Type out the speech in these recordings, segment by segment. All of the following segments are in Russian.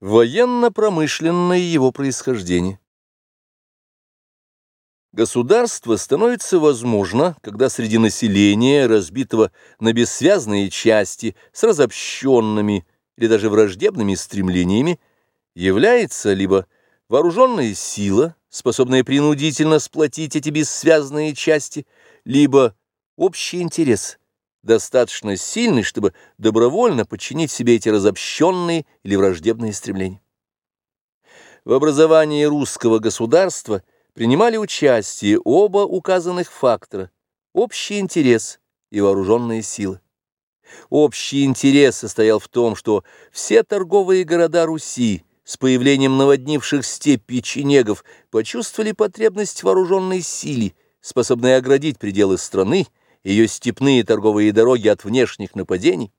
Военно-промышленное его происхождение. Государство становится возможно, когда среди населения, разбитого на бессвязные части, с разобщенными или даже враждебными стремлениями, является либо вооруженная сила, способная принудительно сплотить эти бессвязные части, либо общий интерес – достаточно сильный, чтобы добровольно подчинить себе эти разобщенные или враждебные стремления. В образовании русского государства принимали участие оба указанных фактора – общий интерес и вооруженные силы. Общий интерес состоял в том, что все торговые города Руси с появлением наводнивших степь печенегов почувствовали потребность вооруженной силе, способной оградить пределы страны, ее степные торговые дороги от внешних нападений,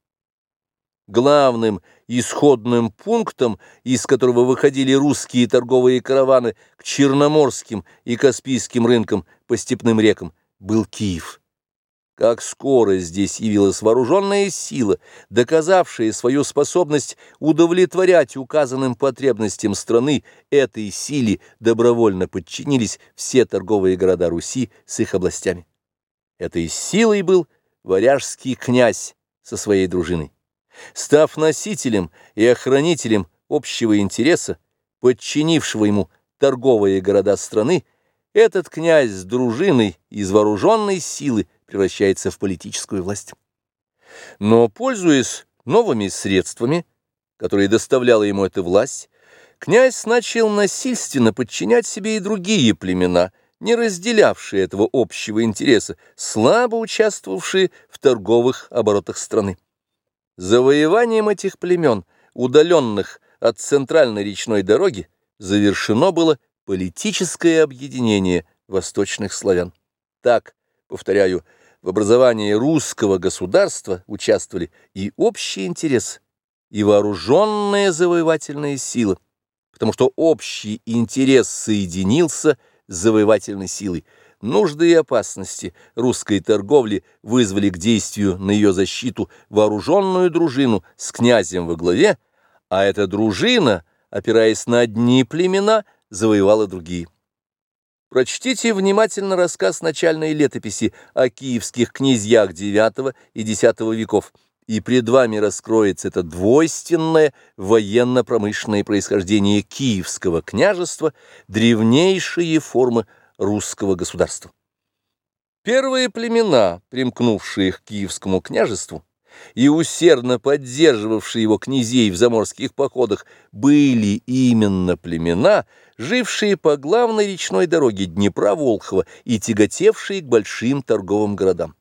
главным исходным пунктом, из которого выходили русские торговые караваны к черноморским и каспийским рынкам по степным рекам, был Киев. Как скоро здесь явилась вооруженная сила, доказавшая свою способность удовлетворять указанным потребностям страны, этой силе добровольно подчинились все торговые города Руси с их областями. Этой силой был варяжский князь со своей дружиной. Став носителем и охранителем общего интереса, подчинившего ему торговые города страны, этот князь с дружиной из вооруженной силы превращается в политическую власть. Но, пользуясь новыми средствами, которые доставляла ему эта власть, князь начал насильственно подчинять себе и другие племена – не разделявшие этого общего интереса, слабо участвовавшие в торговых оборотах страны. Завоеванием этих племен, удаленных от центральной речной дороги, завершено было политическое объединение восточных славян. Так, повторяю, в образовании русского государства участвовали и общий интерес, и вооруженная завоевательная сила, потому что общий интерес соединился – завоевательной силой. Нужды и опасности русской торговли вызвали к действию на ее защиту вооруженную дружину с князем во главе, а эта дружина, опираясь на одни племена, завоевала другие. Прочтите внимательно рассказ начальной летописи о киевских князьях IX и X веков, и пред вами раскроется это двойственное военно-промышленное происхождение Киевского княжества, древнейшие формы русского государства. Первые племена, примкнувшие к Киевскому княжеству и усердно поддерживавшие его князей в заморских походах, были именно племена, жившие по главной речной дороге Днепра-Волхова и тяготевшие к большим торговым городам.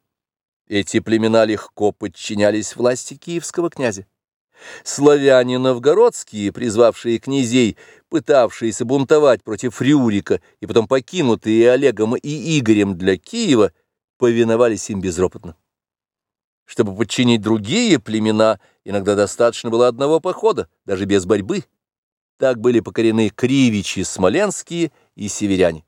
Эти племена легко подчинялись власти киевского князя. Славяне новгородские, призвавшие князей, пытавшиеся бунтовать против Рюрика и потом покинутые Олегом и Игорем для Киева, повиновались им безропотно. Чтобы подчинить другие племена, иногда достаточно было одного похода, даже без борьбы. Так были покорены кривичи смоленские и северяне.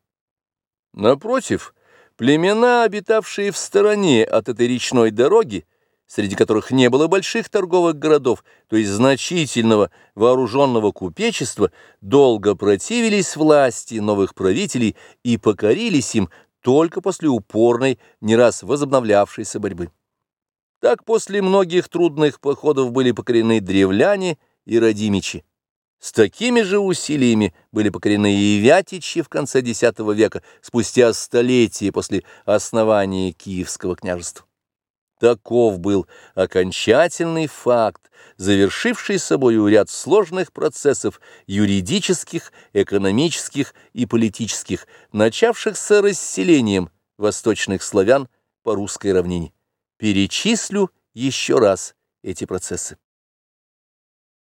Напротив, Племена, обитавшие в стороне от этой речной дороги, среди которых не было больших торговых городов, то есть значительного вооруженного купечества, долго противились власти новых правителей и покорились им только после упорной, не раз возобновлявшейся борьбы. Так после многих трудных походов были покорены древляне и родимичи. С такими же усилиями были покорены и Вятичи в конце X века, спустя столетия после основания Киевского княжества. Таков был окончательный факт, завершивший собою ряд сложных процессов юридических, экономических и политических, начавшихся расселением восточных славян по русской равнине. Перечислю еще раз эти процессы.